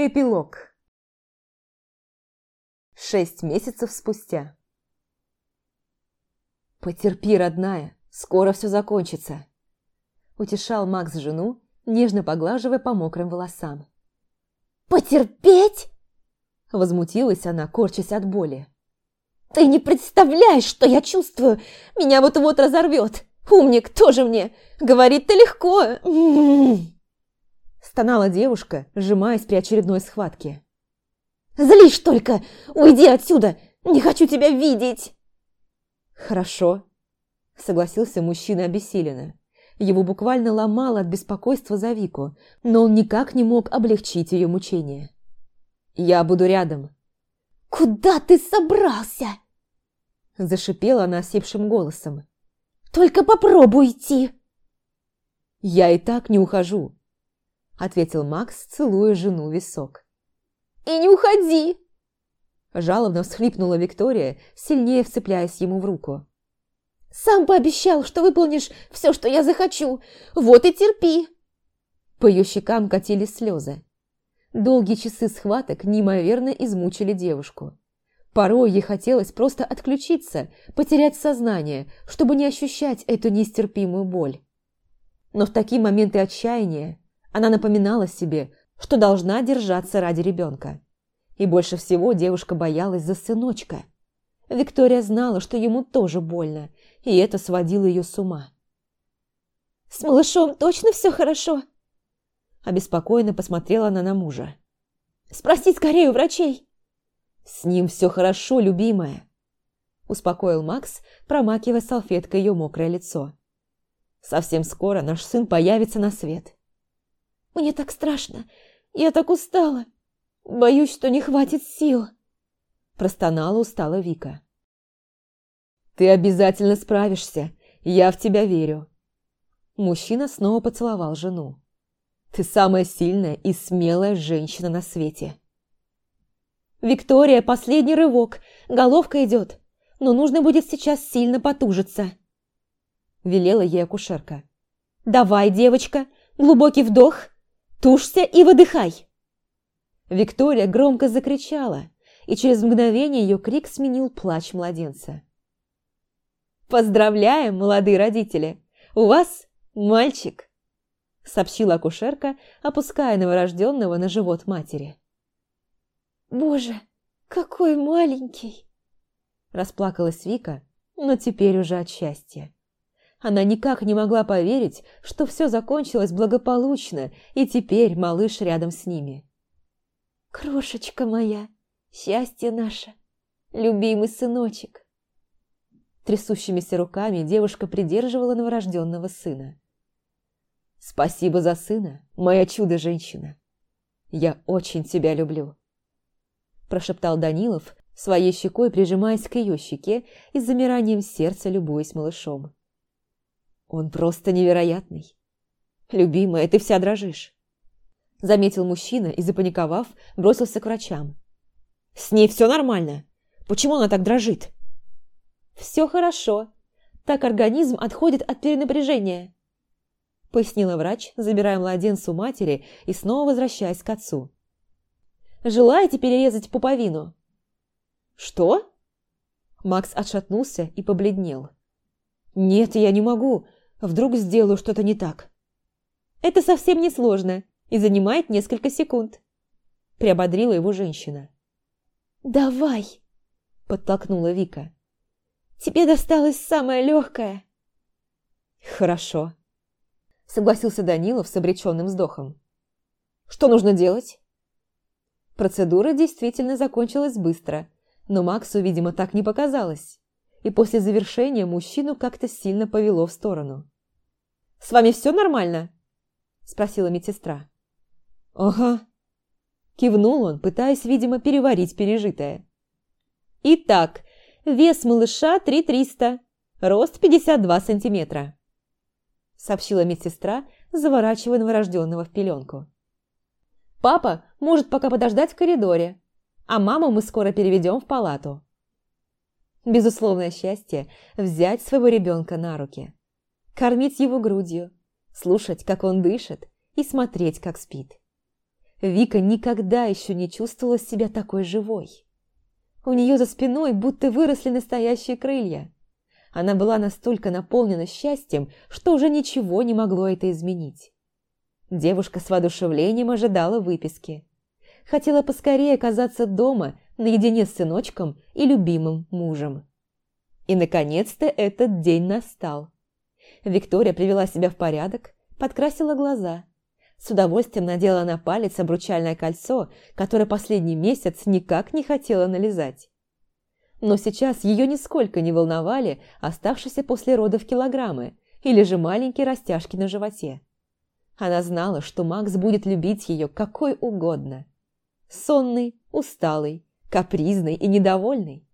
Эпилог. Шесть месяцев спустя. «Потерпи, родная, скоро все закончится», – утешал Макс жену, нежно поглаживая по мокрым волосам. «Потерпеть?» – возмутилась она, корчась от боли. «Ты не представляешь, что я чувствую! Меня вот-вот разорвет! Умник тоже мне! Говорит-то легко!» Стонала девушка, сжимаясь при очередной схватке. «Злишь только! Уйди отсюда! Не хочу тебя видеть!» «Хорошо», – согласился мужчина обессиленно. Его буквально ломало от беспокойства за Вику, но он никак не мог облегчить ее мучения. «Я буду рядом». «Куда ты собрался?» Зашипела она осипшим голосом. «Только попробуй идти!» «Я и так не ухожу», ответил Макс, целуя жену в висок. «И не уходи!» Жалобно всхлипнула Виктория, сильнее вцепляясь ему в руку. «Сам пообещал, что выполнишь все, что я захочу. Вот и терпи!» По ее щекам катились слезы. Долгие часы схваток неимоверно измучили девушку. Порой ей хотелось просто отключиться, потерять сознание, чтобы не ощущать эту нестерпимую боль. Но в такие моменты отчаяния она напоминала себе, что должна держаться ради ребенка. И больше всего девушка боялась за сыночка. Виктория знала, что ему тоже больно, и это сводило ее с ума. «С малышом точно все хорошо?» Обеспокоенно посмотрела она на мужа. «Спроси скорее у врачей!» «С ним все хорошо, любимая!» Успокоил Макс, промакивая салфеткой ее мокрое лицо. «Совсем скоро наш сын появится на свет. Мне так страшно. Я так устала. Боюсь, что не хватит сил. Простонала устала Вика. Ты обязательно справишься. Я в тебя верю. Мужчина снова поцеловал жену. Ты самая сильная и смелая женщина на свете. Виктория, последний рывок. Головка идет. Но нужно будет сейчас сильно потужиться. Велела ей акушерка. Давай, девочка, глубокий вдох. Тушься и выдыхай!» Виктория громко закричала, и через мгновение ее крик сменил плач младенца. «Поздравляем, молодые родители! У вас мальчик!» сообщила акушерка, опуская новорожденного на живот матери. «Боже, какой маленький!» Расплакалась Вика, но теперь уже от счастья. Она никак не могла поверить, что все закончилось благополучно, и теперь малыш рядом с ними. «Крошечка моя, счастье наше, любимый сыночек!» Трясущимися руками девушка придерживала новорожденного сына. «Спасибо за сына, моя чудо-женщина! Я очень тебя люблю!» Прошептал Данилов, своей щекой прижимаясь к ее щеке и с замиранием сердца любуясь малышом. Он просто невероятный. Любимая, ты вся дрожишь. Заметил мужчина и, запаниковав, бросился к врачам. С ней все нормально. Почему она так дрожит? Все хорошо. Так организм отходит от перенапряжения. Пояснила врач, забирая младенца у матери и снова возвращаясь к отцу. Желаете перерезать пуповину? Что? Макс отшатнулся и побледнел. «Нет, я не могу. Вдруг сделаю что-то не так. Это совсем не сложно и занимает несколько секунд. Приободрила его женщина. «Давай!» – подтолкнула Вика. «Тебе досталось самое легкое!» «Хорошо», – согласился Данилов с обреченным вздохом. «Что нужно делать?» Процедура действительно закончилась быстро, но Максу, видимо, так не показалось и после завершения мужчину как-то сильно повело в сторону. «С вами все нормально?» – спросила медсестра. «Ага», – кивнул он, пытаясь, видимо, переварить пережитое. «Итак, вес малыша 3300, рост 52 сантиметра», – сообщила медсестра, заворачивая новорожденного в пеленку. «Папа может пока подождать в коридоре, а маму мы скоро переведем в палату». Безусловное счастье – взять своего ребенка на руки. Кормить его грудью, слушать, как он дышит, и смотреть, как спит. Вика никогда еще не чувствовала себя такой живой. У нее за спиной будто выросли настоящие крылья. Она была настолько наполнена счастьем, что уже ничего не могло это изменить. Девушка с воодушевлением ожидала выписки. Хотела поскорее оказаться дома, наедине с сыночком и любимым мужем. И, наконец-то, этот день настал. Виктория привела себя в порядок, подкрасила глаза. С удовольствием надела на палец обручальное кольцо, которое последний месяц никак не хотела налезать. Но сейчас ее нисколько не волновали оставшиеся после родов килограммы или же маленькие растяжки на животе. Она знала, что Макс будет любить ее какой угодно. Сонный, усталый, капризный и недовольный.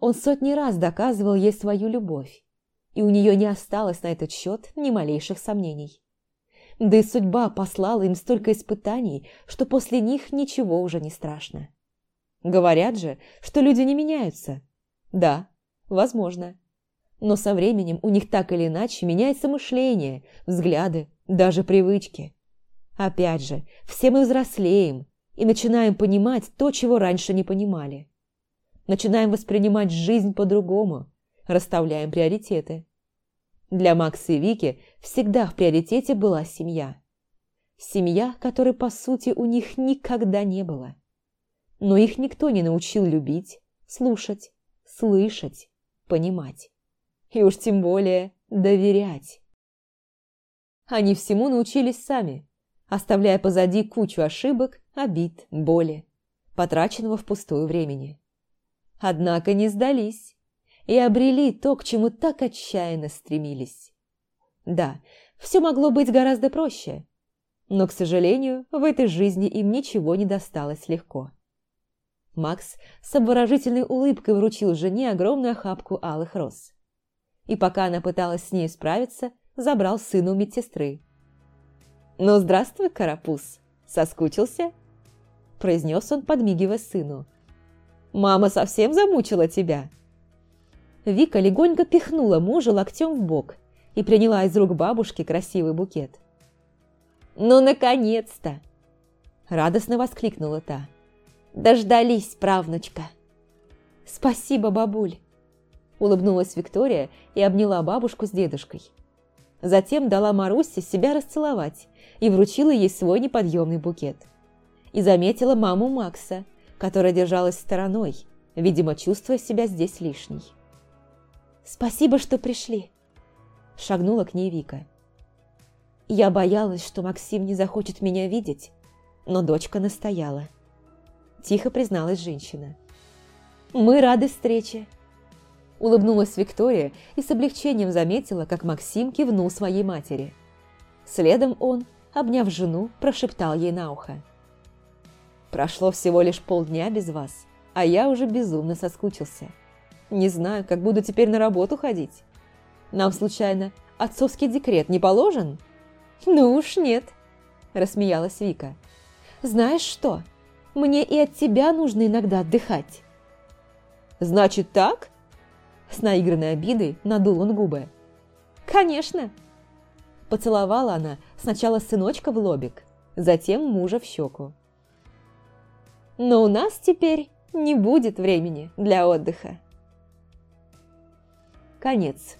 Он сотни раз доказывал ей свою любовь, и у нее не осталось на этот счет ни малейших сомнений. Да и судьба послала им столько испытаний, что после них ничего уже не страшно. Говорят же, что люди не меняются. Да, возможно. Но со временем у них так или иначе меняется мышление, взгляды, даже привычки. Опять же, все мы взрослеем и начинаем понимать то, чего раньше не понимали. Начинаем воспринимать жизнь по-другому, расставляем приоритеты. Для Макса и Вики всегда в приоритете была семья. Семья, которой, по сути, у них никогда не было. Но их никто не научил любить, слушать, слышать, понимать. И уж тем более доверять. Они всему научились сами, оставляя позади кучу ошибок, обид, боли, потраченного впустую времени. Однако не сдались и обрели то, к чему так отчаянно стремились. Да, все могло быть гораздо проще, но, к сожалению, в этой жизни им ничего не досталось легко. Макс с обворожительной улыбкой вручил жене огромную охапку алых роз. И пока она пыталась с ней справиться, забрал сына у медсестры. «Ну, здравствуй, карапуз! Соскучился?» произнес он, подмигивая сыну. «Мама совсем замучила тебя?» Вика легонько пихнула мужа локтем в бок и приняла из рук бабушки красивый букет. «Ну, наконец-то!» Радостно воскликнула та. «Дождались, правнучка!» «Спасибо, бабуль!» Улыбнулась Виктория и обняла бабушку с дедушкой. Затем дала Марусе себя расцеловать и вручила ей свой неподъемный букет. И заметила маму Макса, которая держалась стороной, видимо, чувствуя себя здесь лишней. «Спасибо, что пришли!» Шагнула к ней Вика. Я боялась, что Максим не захочет меня видеть, но дочка настояла. Тихо призналась женщина. «Мы рады встрече!» Улыбнулась Виктория и с облегчением заметила, как Максим кивнул своей матери. Следом он, обняв жену, прошептал ей на ухо. «Прошло всего лишь полдня без вас, а я уже безумно соскучился. Не знаю, как буду теперь на работу ходить. Нам, случайно, отцовский декрет не положен?» «Ну уж нет», – рассмеялась Вика. «Знаешь что, мне и от тебя нужно иногда отдыхать». «Значит так?» С наигранной обидой надул он губы. «Конечно!» Поцеловала она сначала сыночка в лобик, затем мужа в щеку. «Но у нас теперь не будет времени для отдыха». Конец.